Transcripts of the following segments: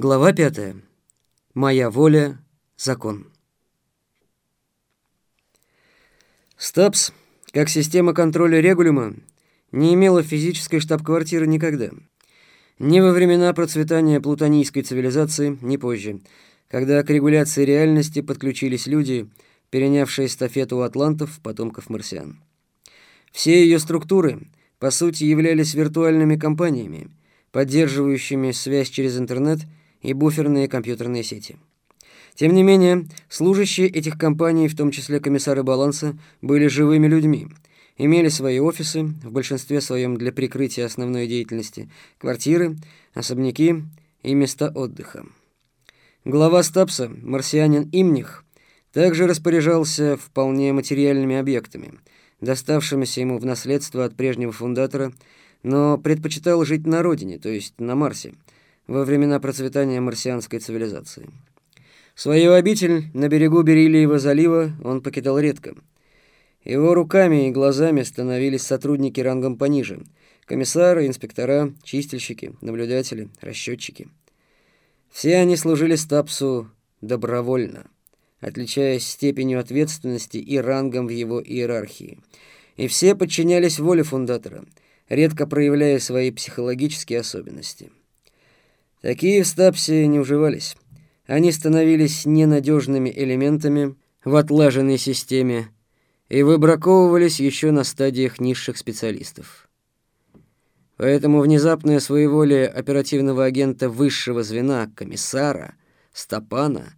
Глава пятая. Моя воля — закон. Стабс, как система контроля регулима, не имела физической штаб-квартиры никогда. Ни во времена процветания плутонийской цивилизации, ни позже, когда к регуляции реальности подключились люди, перенявшие эстафету у атлантов, потомков марсиан. Все ее структуры, по сути, являлись виртуальными компаниями, поддерживающими связь через интернет – и буферные компьютерные сети. Тем не менее, служащие этих компаний, в том числе комиссары баланса, были живыми людьми, имели свои офисы, в большинстве своем для прикрытия основной деятельности, квартиры, особняки и места отдыха. Глава Стапса, марсианин Имних, также распоряжался вполне материальными объектами, доставшимися ему в наследство от прежнего фундатора, но предпочитал жить на родине, то есть на Марсе, во времена процветания марсианской цивилизации. Свою обитель на берегу Бериллиева залива он покидал редко. Его руками и глазами становились сотрудники рангом пониже – комиссары, инспектора, чистильщики, наблюдатели, расчетчики. Все они служили Стапсу добровольно, отличаясь степенью ответственности и рангом в его иерархии. И все подчинялись воле фундатора, редко проявляя свои психологические особенности. Такие в стапсе не уживались. Они становились ненадежными элементами в отлаженной системе и выбраковывались еще на стадиях низших специалистов. Поэтому внезапное своеволие оперативного агента высшего звена, комиссара, Стапана,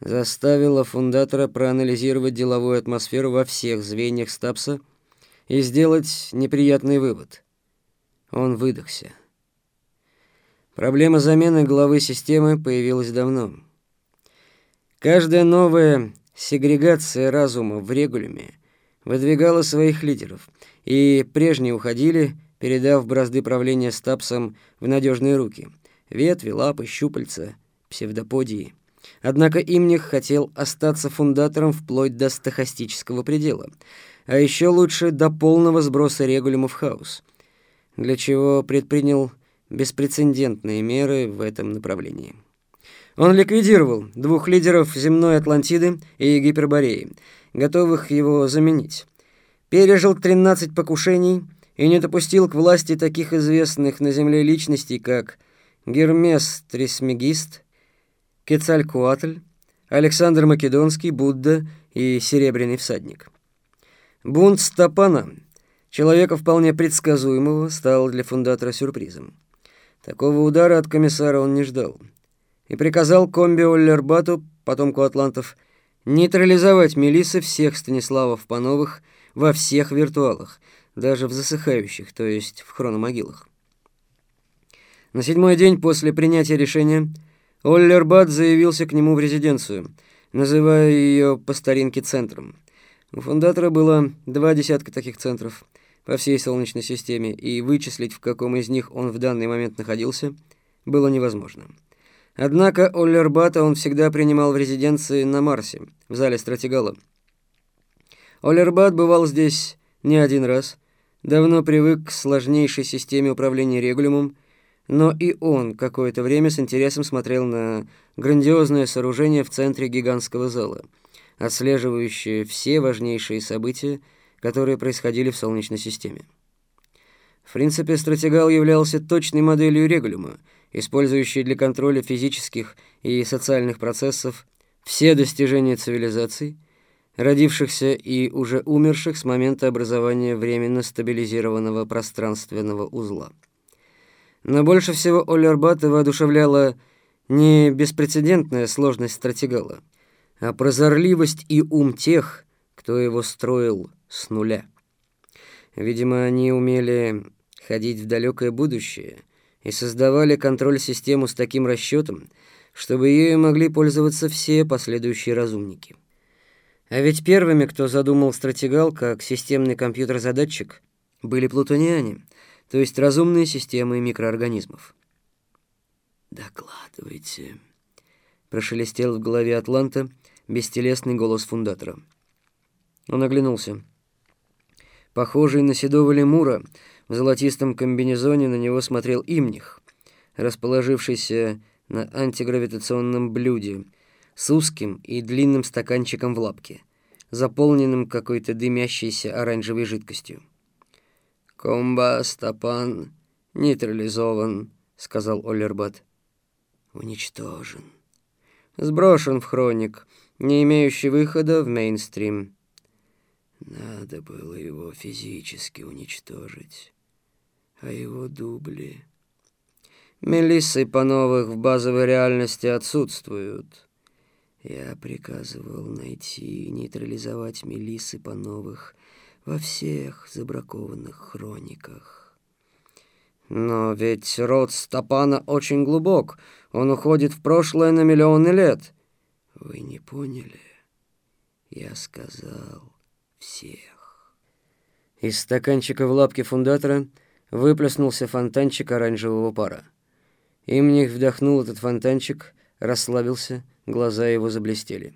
заставило фундатора проанализировать деловую атмосферу во всех звеньях Стапса и сделать неприятный вывод. Он выдохся. Проблема замены главы системы появилась давно. Каждая новая сегрегация разума в регулюме выдвигала своих лидеров, и прежние уходили, передав бразды правления стапсом в надежные руки. Ветви, лапы, щупальца, псевдоподии. Однако Имних хотел остаться фундатором вплоть до стахастического предела, а еще лучше до полного сброса регулюма в хаос, для чего предпринял беспрецедентные меры в этом направлении. Он ликвидировал двух лидеров земной Атлантиды и Гипербореи, готовых его заменить. Пережил 13 покушений и не допустил к власти таких известных на Земле личностей, как Гермес Трисмегист, Кецалькуатль, Александр Македонский, Будда и Серебряный всадник. Бунт Стапана, человека вполне предсказуемого, стал для фундатора сюрпризом. Такого удара от комиссара он не ждал. И приказал комби Оллербату, потомку атлантов, нейтрализовать милисы всех Станиславов Пановых во всех виртуалах, даже в засыхающих, то есть в хрономогилах. На седьмой день после принятия решения Оллербат заявился к нему в резиденцию, называя ее по старинке центром. У фундатора было два десятка таких центров – по всей Солнечной системе, и вычислить, в каком из них он в данный момент находился, было невозможно. Однако Оллербата он всегда принимал в резиденции на Марсе, в зале стратегала. Оллербат бывал здесь не один раз, давно привык к сложнейшей системе управления регулюмом, но и он какое-то время с интересом смотрел на грандиозное сооружение в центре гигантского зала, отслеживающее все важнейшие события, которые происходили в Солнечной системе. В принципе, стратегал являлся точной моделью регулюма, использующей для контроля физических и социальных процессов все достижения цивилизаций, родившихся и уже умерших с момента образования временно стабилизированного пространственного узла. Но больше всего Оллербата воодушевляла не беспрецедентная сложность стратегала, а прозорливость и ум тех, кто его строил с нуля. Видимо, они умели ходить в далекое будущее и создавали контроль-систему с таким расчетом, чтобы ею могли пользоваться все последующие разумники. А ведь первыми, кто задумал стратегал как системный компьютер-задатчик, были плутониане, то есть разумные системы микроорганизмов. «Докладывайте», — прошелестел в голове Атланта бестелесный голос фундатора. Он оглянулся. Похожий на седого лемура, в золотистом комбинезоне на него смотрел Имних, расположившийся на антигравитационном блюде с узким и длинным стаканчиком в лапке, заполненным какой-то дымящейся оранжевой жидкостью. «Комба, Стапан, нейтрализован», — сказал Оллербат. «Уничтожен. Сброшен в хроник, не имеющий выхода в мейнстрим». Надо было его физически уничтожить, а его дубли... Мелиссы Пановых в базовой реальности отсутствуют. Я приказывал найти и нейтрализовать Мелиссы Пановых во всех забракованных хрониках. Но ведь род Стапана очень глубок. Он уходит в прошлое на миллионы лет. Вы не поняли? Я сказал всех. Из стаканчика в лапке фундатора выплеснулся фонтанчик оранжевого пара. Имних вдохнул этот фонтанчик, расслабился, глаза его заблестели.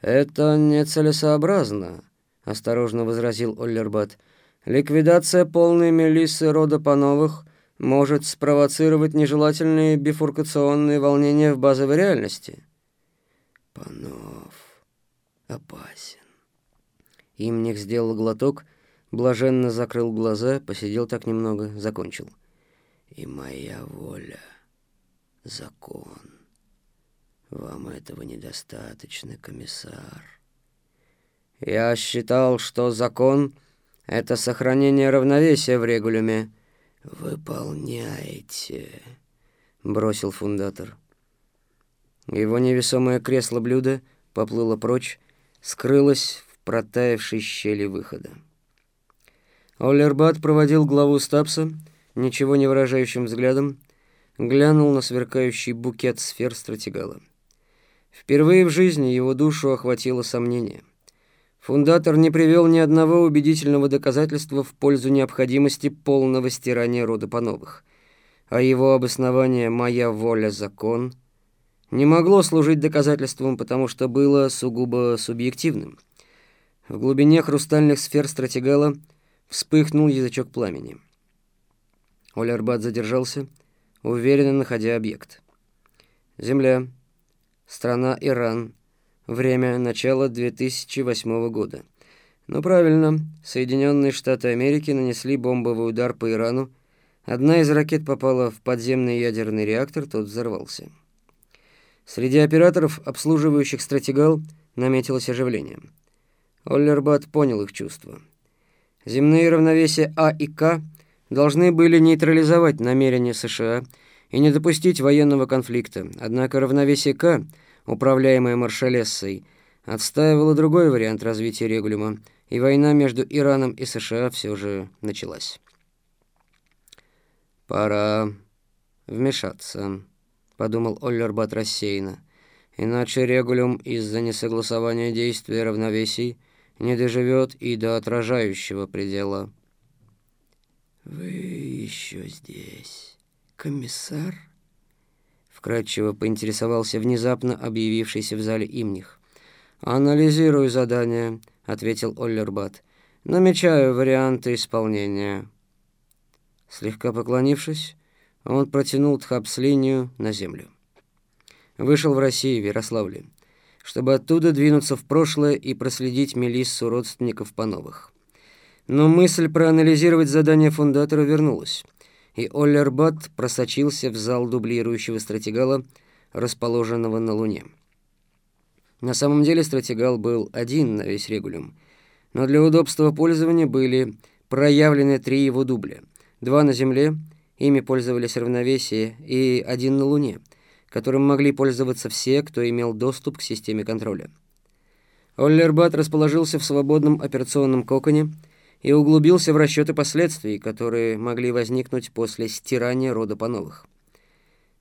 «Это нецелесообразно», — осторожно возразил Оллербат. «Ликвидация полной мелиссы рода Пановых может спровоцировать нежелательные бифуркационные волнения в базовой реальности». «Панов опасен». Имних сделал глоток, блаженно закрыл глаза, посидел так немного, закончил и моя воля — закон. Вам этого недостаточно, комиссар. Я считал, что закон — это сохранение равновесия в регулюме. Выполняйте, — бросил фундатор. Его невесомое кресло-блюдо поплыло прочь, скрылось протаявшей щели выхода. Оллербат проводил главу Стапса, ничего не выражающим взглядом, глянул на сверкающий букет сфер стратегала. Впервые в жизни его душу охватило сомнение. Фундатор не привел ни одного убедительного доказательства в пользу необходимости полного стирания рода Пановых, а его обоснование «моя воля – закон» не могло служить доказательством, потому что было сугубо субъективным. В глубине хрустальных сфер стратегала вспыхнул язычок пламени. Олербат задержался, уверенно находя объект. Земля. Страна Иран. Время начала 2008 года. Ну правильно, Соединенные Штаты Америки нанесли бомбовый удар по Ирану. Одна из ракет попала в подземный ядерный реактор, тот взорвался. Среди операторов, обслуживающих стратегал, наметилось оживление. Оллербат понял их чувства. Земные равновесия А и К – должны были нейтрализовать намерения США и не допустить военного конфликта. Однако равновесие К, управляемое Маршалессой, отстаивало другой вариант развития регулюма, и война между Ираном и США все же началась. «Пора вмешаться», — подумал Оллербат рассеянно. «Иначе регулюм из-за несогласования действий равновесий не доживет и до отражающего предела». «Вы еще здесь, комиссар?» Вкратчиво поинтересовался внезапно объявившийся в зале имних. «Анализирую задание», — ответил Оллербат. «Намечаю варианты исполнения». Слегка поклонившись, он протянул Тхапс-линию на землю. Вышел в Россию, в Ярославле, чтобы оттуда двинуться в прошлое и проследить Мелиссу родственников Пановых. Но мысль проанализировать задание фундатора вернулась, и Оллербат просочился в зал дублирующего стратегала, расположенного на Луне. На самом деле стратегал был один на весь регулюм, но для удобства пользования были проявлены три его дубля. Два на Земле, ими пользовались равновесие, и один на Луне, которым могли пользоваться все, кто имел доступ к системе контроля. Оллербат расположился в свободном операционном коконе, и углубился в расчеты последствий, которые могли возникнуть после стирания рода Пановых.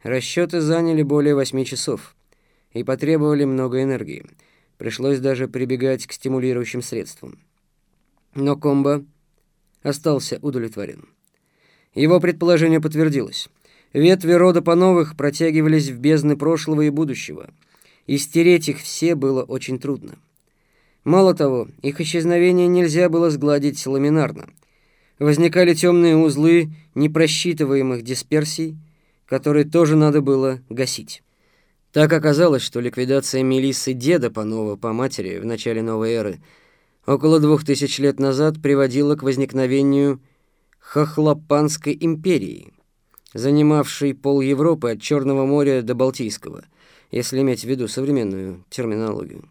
Расчеты заняли более восьми часов и потребовали много энергии. Пришлось даже прибегать к стимулирующим средствам. Но Комбо остался удовлетворен. Его предположение подтвердилось. Ветви рода Пановых протягивались в бездны прошлого и будущего, и стереть их все было очень трудно. Мало того, их исчезновение нельзя было сгладить ламинарно. Возникали темные узлы непросчитываемых дисперсий, который тоже надо было гасить. Так оказалось, что ликвидация Мелиссы деда Панова по матери в начале новой эры около двух тысяч лет назад приводила к возникновению Хохлопанской империи, занимавшей пол Европы от Черного моря до Балтийского, если иметь в виду современную терминологию.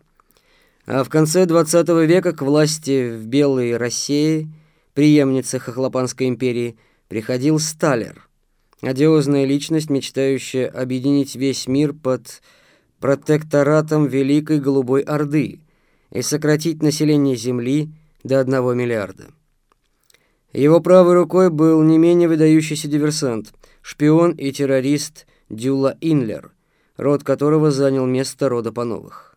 А в конце XX века к власти в Белой России, преемнице Хохлопанской империи, приходил Сталер, одиозная личность, мечтающая объединить весь мир под протекторатом Великой Голубой Орды и сократить население Земли до одного миллиарда. Его правой рукой был не менее выдающийся диверсант, шпион и террорист Дюла Инлер, род которого занял место рода Пановых.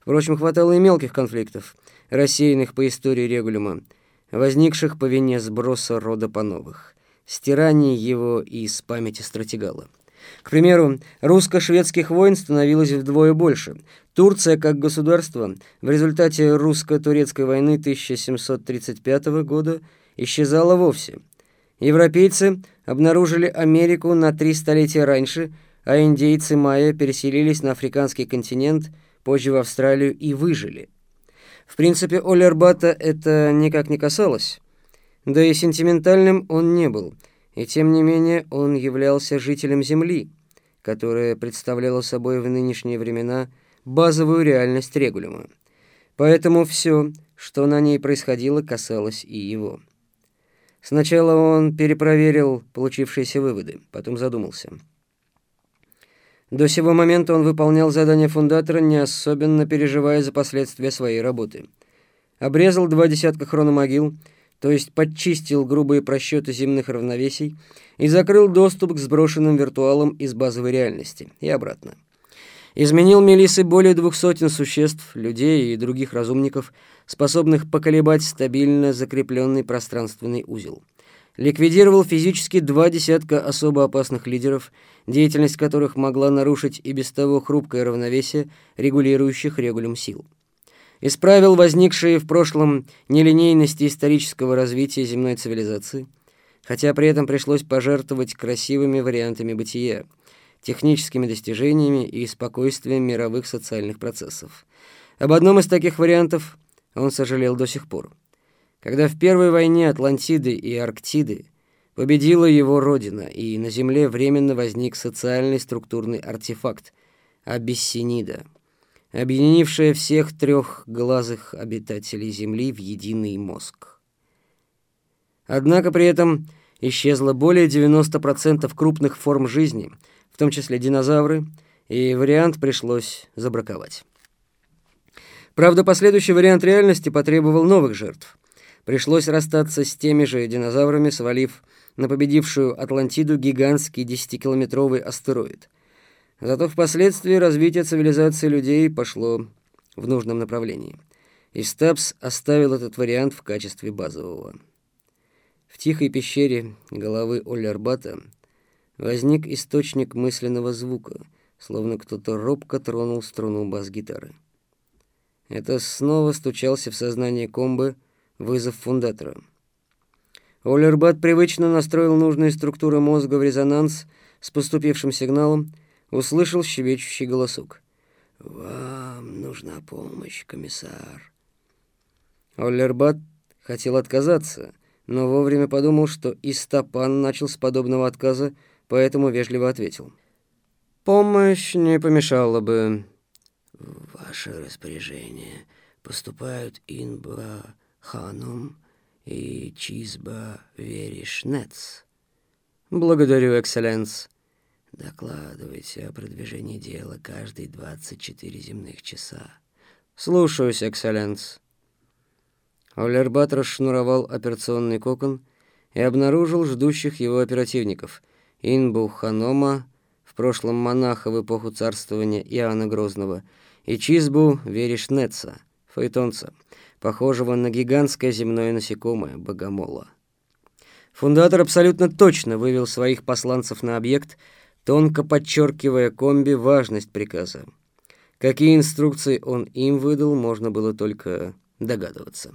Впрочем, хватало и мелких конфликтов, рассеянных по истории Регулюма, возникших по вине сброса рода Пановых, стирания его из памяти стратегала. К примеру, русско-шведских войн становилось вдвое больше. Турция, как государство, в результате русско-турецкой войны 1735 года исчезала вовсе. Европейцы обнаружили Америку на три столетия раньше, а индейцы майя переселились на африканский континент – позже в Австралию и выжили. В принципе, Олербата это никак не касалось, да и сентиментальным он не был, и тем не менее он являлся жителем Земли, которая представляла собой в нынешние времена базовую реальность регулима. Поэтому все, что на ней происходило, касалось и его. Сначала он перепроверил получившиеся выводы, потом задумался – до сего момента он выполнял задания фундатора, не особенно переживая за последствия своей работы. Обрезал два десятка хрономогил, то есть подчистил грубые просчеты земных равновесий и закрыл доступ к сброшенным виртуалам из базовой реальности и обратно. Изменил Мелисы более двух сотен существ, людей и других разумников, способных поколебать стабильно закрепленный пространственный узел ликвидировал физически два десятка особо опасных лидеров, деятельность которых могла нарушить и без того хрупкое равновесие регулирующих регулем сил. Исправил возникшие в прошлом нелинейности исторического развития земной цивилизации, хотя при этом пришлось пожертвовать красивыми вариантами бытия, техническими достижениями и спокойствием мировых социальных процессов. Об одном из таких вариантов он сожалел до сих пор когда в Первой войне Атлантиды и Арктиды победила его родина, и на Земле временно возник социальный структурный артефакт – Абиссинида, объединившая всех трехглазых обитателей Земли в единый мозг. Однако при этом исчезло более 90% крупных форм жизни, в том числе динозавры, и вариант пришлось забраковать. Правда, последующий вариант реальности потребовал новых жертв – Пришлось расстаться с теми же динозаврами, свалив на победившую Атлантиду гигантский десятикилометровый астероид. Зато впоследствии развитие цивилизации людей пошло в нужном направлении. И Стабс оставил этот вариант в качестве базового. В тихой пещере головы Оллербата возник источник мысленного звука, словно кто-то робко тронул струну бас-гитары. Это снова стучался в сознание комбы Вызов фундатора. Оллербат привычно настроил нужные структуры мозга в резонанс с поступившим сигналом, услышал щебечущий голосок. «Вам нужна помощь, комиссар». Оллербат хотел отказаться, но вовремя подумал, что и Стопан начал с подобного отказа, поэтому вежливо ответил. «Помощь не помешала бы». «Ваше распоряжение поступают инба...» Ханум и Чизба Веришнец. Благодарю, экселленс. Докладывайте о продвижении дела каждые 24 земных часа. Слушаюсь, экселленс. Олербат расшнуровал операционный кокон и обнаружил ждущих его оперативников. Инбу Ханома, в прошлом монаха в эпоху царствования Иоанна Грозного, и Чизбу Веришнеца, фаэтонца — похожего на гигантское земное насекомое, богомола. Фундатор абсолютно точно вывел своих посланцев на объект, тонко подчеркивая комби важность приказа. Какие инструкции он им выдал, можно было только догадываться.